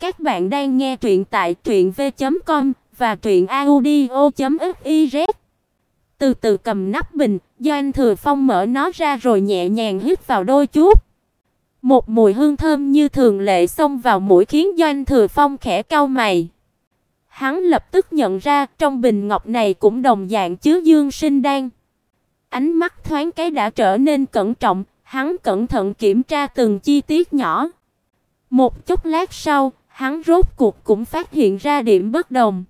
Các bạn đang nghe truyện tại truyệnv.com và truyệnaudio.fiz. Từ từ cầm nắp bình, Doanh Thừa Phong mở nó ra rồi nhẹ nhàng hít vào đôi chút. Một mùi hương thơm như thường lệ xông vào mũi khiến Doanh Thừa Phong khẽ cau mày. Hắn lập tức nhận ra trong bình ngọc này cũng đồng dạng chứa dương sinh đan. Ánh mắt thoáng cái đã trở nên cẩn trọng, hắn cẩn thận kiểm tra từng chi tiết nhỏ. Một chút lát sau, hắn rốt cuộc cũng phát hiện ra điểm bất đồng.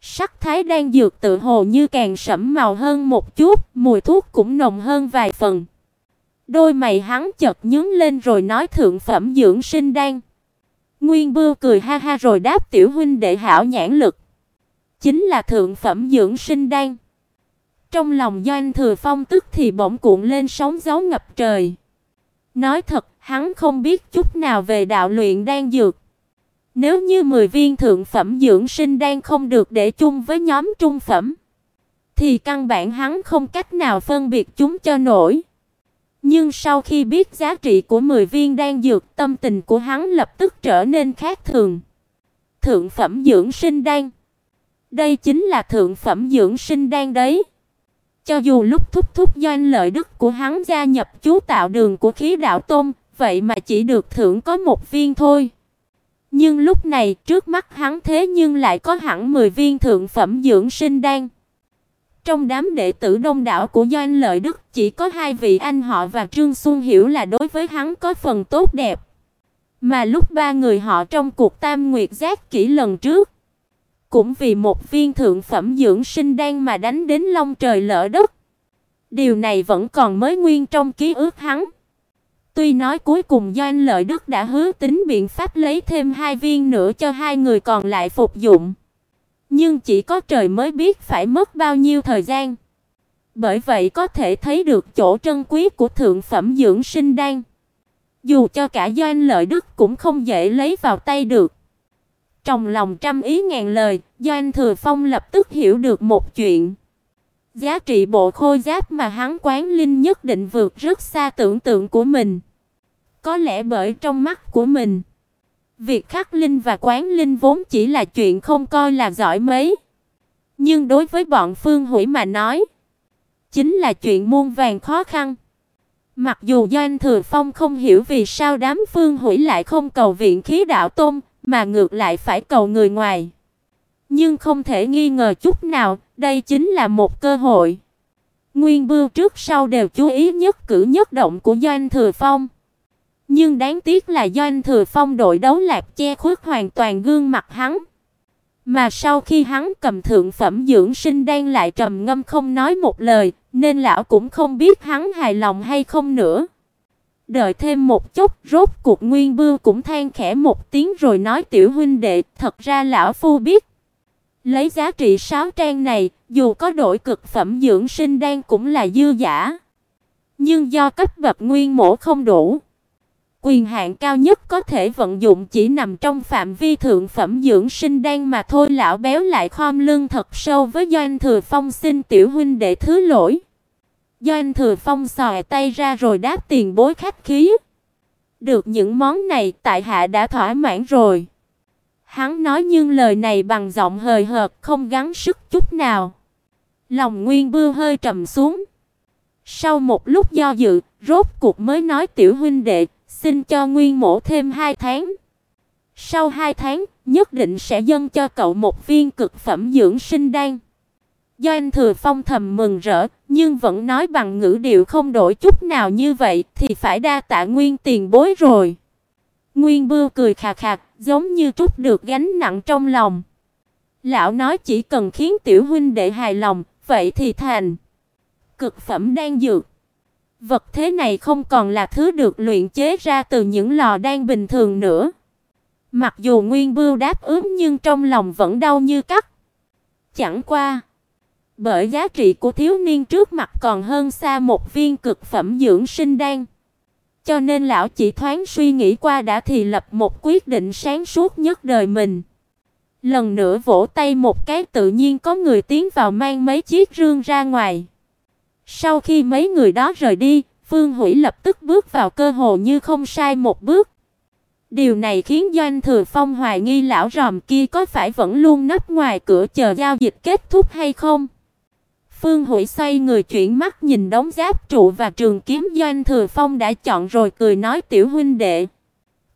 Sắc thái đang dược tự hồ như càng sẫm màu hơn một chút, mùi thuốc cũng nồng hơn vài phần. Đôi mày hắn chợt nhướng lên rồi nói thượng phẩm dưỡng sinh đan. Nguyên Bưu cười ha ha rồi đáp tiểu huynh đệ hảo nhãn lực. Chính là thượng phẩm dưỡng sinh đan. Trong lòng Doanh Thừa Phong tức thì bỗng cuộn lên sóng gió ngập trời. Nói thật, hắn không biết chút nào về đạo luyện đan dược. Nếu như 10 viên thượng phẩm dưỡng sinh đan không được để chung với nhóm trung phẩm, thì căn bản hắn không cách nào phân biệt chúng cho nổi. Nhưng sau khi biết giá trị của 10 viên đan dược, tâm tình của hắn lập tức trở nên khác thường. Thượng phẩm dưỡng sinh đan. Đây chính là thượng phẩm dưỡng sinh đan đấy. Cho dù lúc thúc thúc doanh lợi đức của hắn gia nhập chú tạo đường của khí đạo tôm, vậy mà chỉ được thưởng có một viên thôi. Nhưng lúc này, trước mắt hắn thế nhưng lại có hẳn 10 viên thượng phẩm dưỡng sinh đan. Trong đám đệ tử đông đảo của Doanh Lợi Đức, chỉ có hai vị anh họ và Trương Xuân Hiểu là đối với hắn có phần tốt đẹp. Mà lúc ba người họ trong cuộc Tam Nguyệt Giác kỹ lần trước, cũng vì một viên thượng phẩm dưỡng sinh đan mà đánh đến long trời lở đất. Điều này vẫn còn mới nguyên trong ký ức hắn. Tuy nói cuối cùng Doanh Lợi Đức đã hứa tính biện pháp lấy thêm hai viên nữa cho hai người còn lại phục dụng. Nhưng chỉ có trời mới biết phải mất bao nhiêu thời gian. Bởi vậy có thể thấy được chỗ trân quý của thượng phẩm dưỡng sinh đan. Dù cho cả Doanh Lợi Đức cũng không dễ lấy vào tay được. Trong lòng trăm ý ngàn lời, Doanh Thừa Phong lập tức hiểu được một chuyện. Giá trị bộ khôi giáp mà hắn quán linh nhất định vượt rất xa tưởng tượng của mình. Có lẽ bởi trong mắt của mình, việc khắc linh và quán linh vốn chỉ là chuyện không coi là giỏi mấy. Nhưng đối với bọn Phương Hủy mà nói, chính là chuyện muôn vàng khó khăn. Mặc dù Doanh Thừa Phong không hiểu vì sao đám Phương Hủy lại không cầu viện khí đạo tôn, mà ngược lại phải cầu người ngoài. Nhưng không thể nghi ngờ chút nào, đây chính là một cơ hội. Nguyên Bưu trước sau đều chú ý nhất cử nhất động của Doanh Thừa Phong. Nhưng đáng tiếc là Doanh Thừa Phong đội đấu lạc che khuất hoàn toàn gương mặt hắn. Mà sau khi hắn cầm thượng phẩm dưỡng sinh đang lại trầm ngâm không nói một lời, nên lão cũng không biết hắn hài lòng hay không nữa. Đợi thêm một chút, rốt cuộc Nguyên Bưu cũng than khẽ một tiếng rồi nói tiểu huynh đệ, thật ra lão phu biết. Lấy giá trị sáu trang này, dù có đổi cực phẩm dưỡng sinh đan cũng là dư giả. Nhưng do cấp bậc nguyên mổ không đủ, quyền hạn cao nhất có thể vận dụng chỉ nằm trong phạm vi thượng phẩm dưỡng sinh đan mà thôi, lão béo lại khom lưng thật sâu với Doanh Thừa Phong xin tiểu huynh đệ thứ lỗi. Doanh Thừa Phong xòe tay ra rồi đáp tiền bối khách khí. Được những món này, tại hạ đã thỏa mãn rồi. Hắn nói nhưng lời này bằng giọng hời hợt, không gắng sức chút nào. Lòng Nguyên Bưu hơi trầm xuống. Sau một lúc do dự, rốt cuộc mới nói tiểu huynh đệ, xin cho Nguyên Mỗ thêm hai tháng. Sau hai tháng, nhất định sẽ dâng cho cậu một viên cực phẩm dưỡng sinh đan. Do anh Thừa Phong thầm mừng rỡ, nhưng vẫn nói bằng ngữ điệu không đổi chút nào như vậy thì phải đa tạ Nguyên tiền bối rồi. Nguyên Bưu cười khà khà giống như trút được gánh nặng trong lòng. Lão nói chỉ cần khiến tiểu huynh đệ hài lòng, vậy thì thành. Cực phẩm đan dược. Vật thế này không còn là thứ được luyện chế ra từ những lò đan bình thường nữa. Mặc dù Nguyên Bưu đáp ứng nhưng trong lòng vẫn đau như cắt. Chẳng qua, bởi giá trị của thiếu niên trước mặt còn hơn xa một viên cực phẩm dưỡng sinh đan. Cho nên lão chỉ thoáng suy nghĩ qua đã thì lập một quyết định sáng suốt nhất đời mình. Lần nữa vỗ tay một cái tự nhiên có người tiến vào mang mấy chiếc rương ra ngoài. Sau khi mấy người đó rời đi, Phương Hủy lập tức bước vào cơ hồ như không sai một bước. Điều này khiến Doanh Thừa Phong hoài nghi lão ròm kia có phải vẫn luôn nấp ngoài cửa chờ giao dịch kết thúc hay không. Phương Hủy xoay người chuyển mắt nhìn đống giáp trụ và trường kiếm Doanh Thừa Phong đã chọn rồi cười nói tiểu huynh đệ.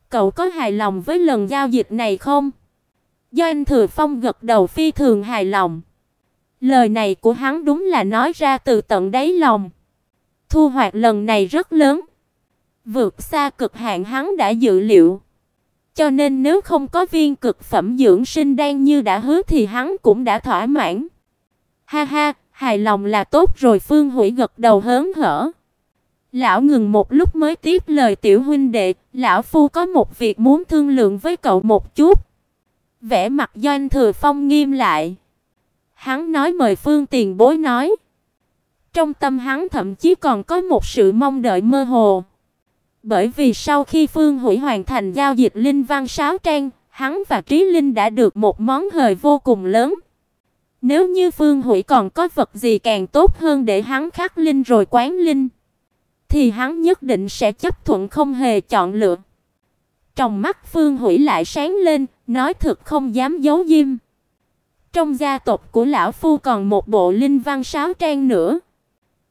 Cậu có hài lòng với lần giao dịch này không? Doanh Thừa Phong gật đầu phi thường hài lòng. Lời này của hắn đúng là nói ra từ tận đáy lòng. Thu hoạch lần này rất lớn, vượt xa cực hạn hắn đã dự liệu. Cho nên nếu không có viên cực phẩm dưỡng sinh đan như đã hứa thì hắn cũng đã thỏa mãn. Ha ha, hài lòng là tốt rồi, Phương Hủy gật đầu hớn hở. Lão ngừng một lúc mới tiếp lời tiểu huynh đệ, lão phu có một việc muốn thương lượng với cậu một chút. Vẻ mặt Doanh Thừa Phong nghiêm lại. Hắn nói mời Phương Tiền Bối nói. Trong tâm hắn thậm chí còn có một sự mong đợi mơ hồ. Bởi vì sau khi Phương Hủy hoàn thành giao dịch linh văn sáo trang, hắn và Trí Linh đã được một món hời vô cùng lớn. Nếu như Phương Hủy còn có vật gì càng tốt hơn để hắn khắc linh rồi quán linh, thì hắn nhất định sẽ chấp thuận không hề chọn lựa. Trong mắt Phương Hủy lại sáng lên, nói thật không dám giấu diêm. Trong gia tộc của lão phu còn một bộ linh văn sáo trang nữa.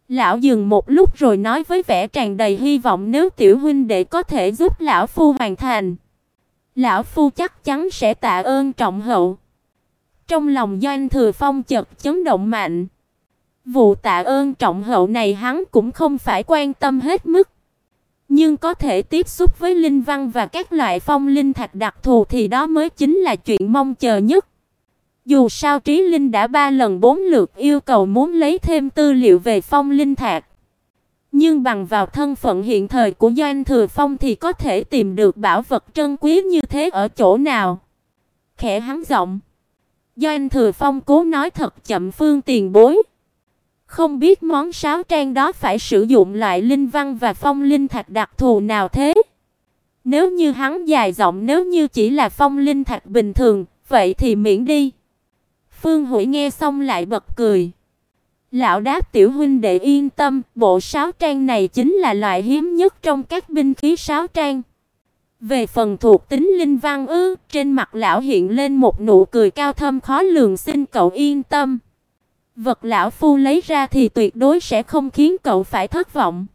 Lão dừng một lúc rồi nói với vẻ tràn đầy hy vọng nếu tiểu huynh đệ có thể giúp lão phu hoàn thành, lão phu chắc chắn sẽ tạ ơn trọng hậu. Trong lòng Doanh Thừa Phong chợt chấn động mạnh. Vụ tạ ơn trọng hậu này hắn cũng không phải quan tâm hết mức, nhưng có thể tiếp xúc với linh văn và các loại phong linh thạch đặc thù thì đó mới chính là chuyện mong chờ nhất. Dù sao Trí Linh đã ba lần bốn lượt yêu cầu muốn lấy thêm tư liệu về phong linh thạch. Nhưng bằng vào thân phận hiện thời của Doanh Thừa Phong thì có thể tìm được bảo vật trân quý như thế ở chỗ nào? Khẽ hắn giọng. Doanh Thừa Phong cố nói thật chậm phương tiền bối. Không biết món sáo trang đó phải sử dụng loại linh văn và phong linh thạch đặc thù nào thế? Nếu như hắn dài giọng nếu như chỉ là phong linh thạch bình thường, vậy thì miễn đi. Phương Hủy nghe xong lại bật cười. Lão đáp tiểu huynh đệ yên tâm, bộ sáo trang này chính là loại hiếm nhất trong các binh khí sáo trang. Về phần thuộc tính linh văn ư, trên mặt lão hiện lên một nụ cười cao thâm khó lường xin cậu yên tâm. Vật lão phu lấy ra thì tuyệt đối sẽ không khiến cậu phải thất vọng.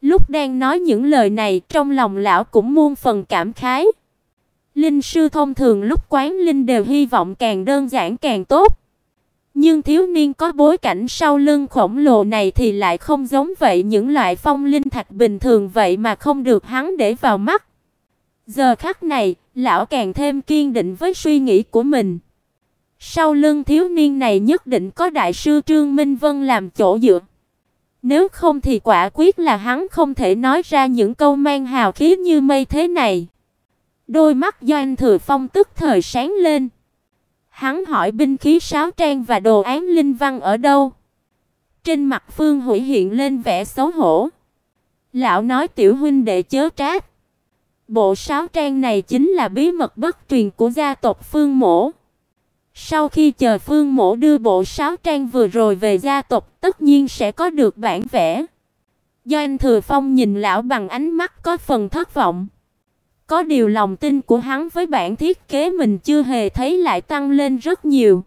Lúc đang nói những lời này, trong lòng lão cũng muôn phần cảm khái. Linh sư thông thường lúc quán linh đều hy vọng càng đơn giản càng tốt. Nhưng thiếu niên có bối cảnh sau lưng khổng lồ này thì lại không giống vậy, những loại phong linh thạch bình thường vậy mà không được hắn để vào mắt. Giờ khắc này, lão càng thêm kiên định với suy nghĩ của mình. Sau lưng thiếu niên này nhất định có đại sư Trương Minh Vân làm chỗ dựa. Nếu không thì quả quyết là hắn không thể nói ra những câu mang hào khí như mây thế này. Đôi mắt Doanh Thừa Phong tức thời sáng lên. Hắn hỏi binh khí sáo trang và đồ án linh văn ở đâu? Trên mặt Phương Hủy hiện lên vẻ xấu hổ. Lão nói tiểu huynh đệ chớ trách. Bộ sáo trang này chính là bí mật bất truyền của gia tộc Phương Mỗ. Sau khi chờ Phương Mỗ đưa bộ sáo trang vừa rồi về gia tộc, tất nhiên sẽ có được bản vẽ. do anh Thừa Phong nhìn lão bằng ánh mắt có phần thất vọng. Có điều lòng tin của hắn với bản thiết kế mình chưa hề thấy lại tăng lên rất nhiều.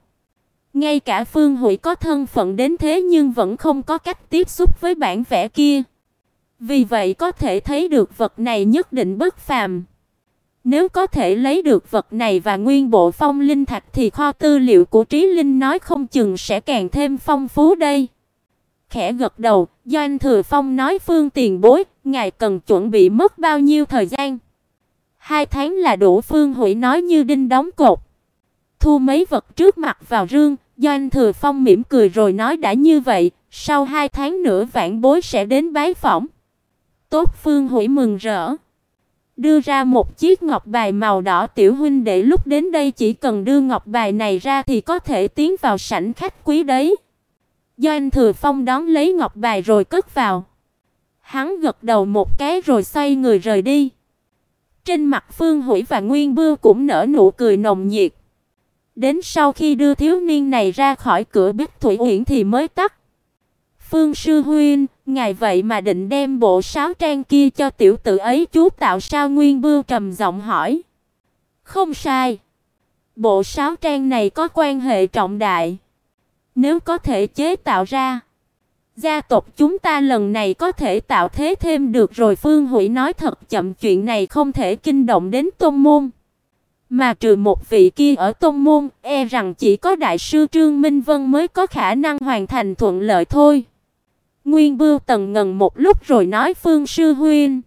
Ngay cả Phương Hủy có thân phận đến thế nhưng vẫn không có cách tiếp xúc với bản vẽ kia. Vì vậy có thể thấy được vật này nhất định bất phàm. Nếu có thể lấy được vật này và nguyên bộ phong linh thạch thì kho tư liệu của Trí Linh nói không chừng sẽ càng thêm phong phú đây. Khẽ gật đầu, Doanh Thừa Phong nói Phương Tiền Bối, ngài cần chuẩn bị mất bao nhiêu thời gian? Hai tháng là đủ Phương Hủy nói như đinh đóng cột. Thu mấy vật trước mặt vào rương, Doanh Thừa Phong mỉm cười rồi nói đã như vậy, sau hai tháng nữa vạn bối sẽ đến bái phỏng. Tốt Phương Hủy mừng rỡ. Đưa ra một chiếc ngọc bài màu đỏ tiểu huynh để lúc đến đây chỉ cần đưa ngọc bài này ra thì có thể tiến vào sảnh khách quý đấy. Doanh Thừa Phong đón lấy ngọc bài rồi cất vào. Hắn gật đầu một cái rồi xoay người rời đi. Trên mặt Phương Hủy và Nguyên Bưu cũng nở nụ cười nồng nhiệt. Đến sau khi đưa thiếu niên này ra khỏi cửa Bích Thủy Uyển thì mới tắt. Phương sư huynh, ngài vậy mà định đem bộ sáo trang kia cho tiểu tử ấy chú tạo sao Nguyên Bưu trầm giọng hỏi. Không sai. Bộ sáo trang này có quan hệ trọng đại. Nếu có thể chế tạo ra, gia tộc chúng ta lần này có thể tạo thế thêm được rồi Phương Hủy nói thật chậm chuyện này không thể kinh động đến tôn môn. Mà trừ một vị kia ở tôn môn, e rằng chỉ có đại sư Trương Minh Vân mới có khả năng hoàn thành thuận lợi thôi. Nguyên Bưu Tần ngần một lúc rồi nói Phương sư huynh,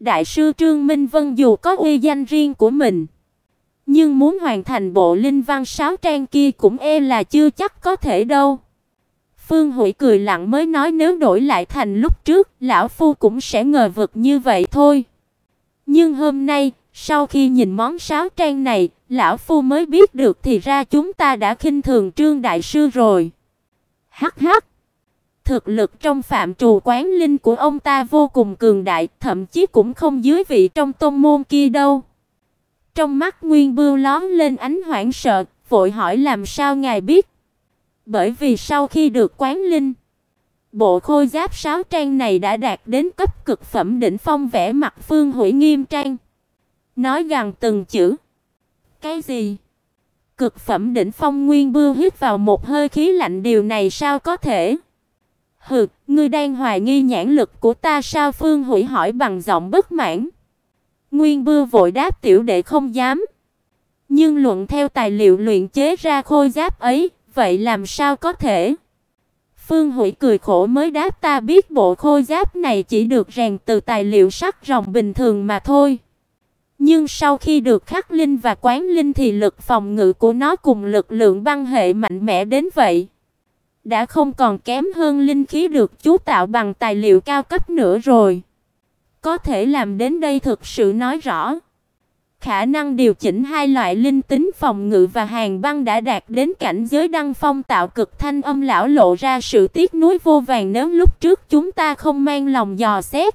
Đại sư Trương Minh Vân dù có uy danh riêng của mình, nhưng muốn hoàn thành bộ linh văn sáu trang kia cũng e là chưa chắc có thể đâu. Phương Hủy cười lặng mới nói nếu đổi lại thành lúc trước, lão phu cũng sẽ ngờ vực như vậy thôi. Nhưng hôm nay, sau khi nhìn món sáo trang này, lão phu mới biết được thì ra chúng ta đã khinh thường Trương đại sư rồi. Hắc hắc. Thực lực trong phạm trù quán linh của ông ta vô cùng cường đại, thậm chí cũng không dưới vị trong tôn môn kia đâu. Trong mắt Nguyên Bưu lóe lên ánh hoảng sợ, vội hỏi làm sao ngài biết? Bởi vì sau khi được quán linh, bộ khôi giáp sáu trang này đã đạt đến cấp cực phẩm đỉnh phong vẻ mặt Phương Hủy nghiêm trang, nói gần từng chữ. Cái gì? Cực phẩm đỉnh phong Nguyên Bưu hít vào một hơi khí lạnh điều này sao có thể? Hừ, ngươi đang hoài nghi nhãn lực của ta sao Phương Hủy hỏi bằng giọng bất mãn. Nguyên Bưu vội đáp tiểu đệ không dám. Nhưng luận theo tài liệu luyện chế ra khôi giáp ấy, vậy làm sao có thể? Phương Hủy cười khổ mới đáp ta biết bộ khôi giáp này chỉ được rèn từ tài liệu sắt ròng bình thường mà thôi. Nhưng sau khi được khắc linh và quán linh thì lực phòng ngự của nó cùng lực lượng băng hệ mạnh mẽ đến vậy đã không còn kém hơn linh khí được chú tạo bằng tài liệu cao cấp nữa rồi. Có thể làm đến đây thực sự nói rõ. Khả năng điều chỉnh hai loại linh tính phòng ngự và hàng băng đã đạt đến cảnh giới đăng phong tạo cực thanh âm lão lộ ra sự tiếc nuối vô vàng nếu lúc trước chúng ta không mang lòng dò xét,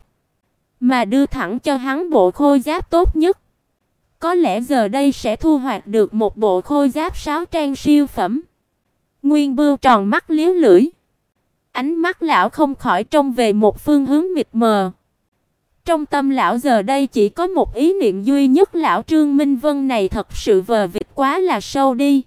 mà đưa thẳng cho hắn bộ khôi giáp tốt nhất. Có lẽ giờ đây sẽ thu hoạch được một bộ khôi giáp sáu trang siêu phẩm. Nguyên Bưu tròn mắt liếu lưỡi. Ánh mắt lão không khỏi trông về một phương hướng mịt mờ. Trong tâm lão giờ đây chỉ có một ý niệm duy nhất, lão Trương Minh Vân này thật sự vờ vịt quá là sâu đi.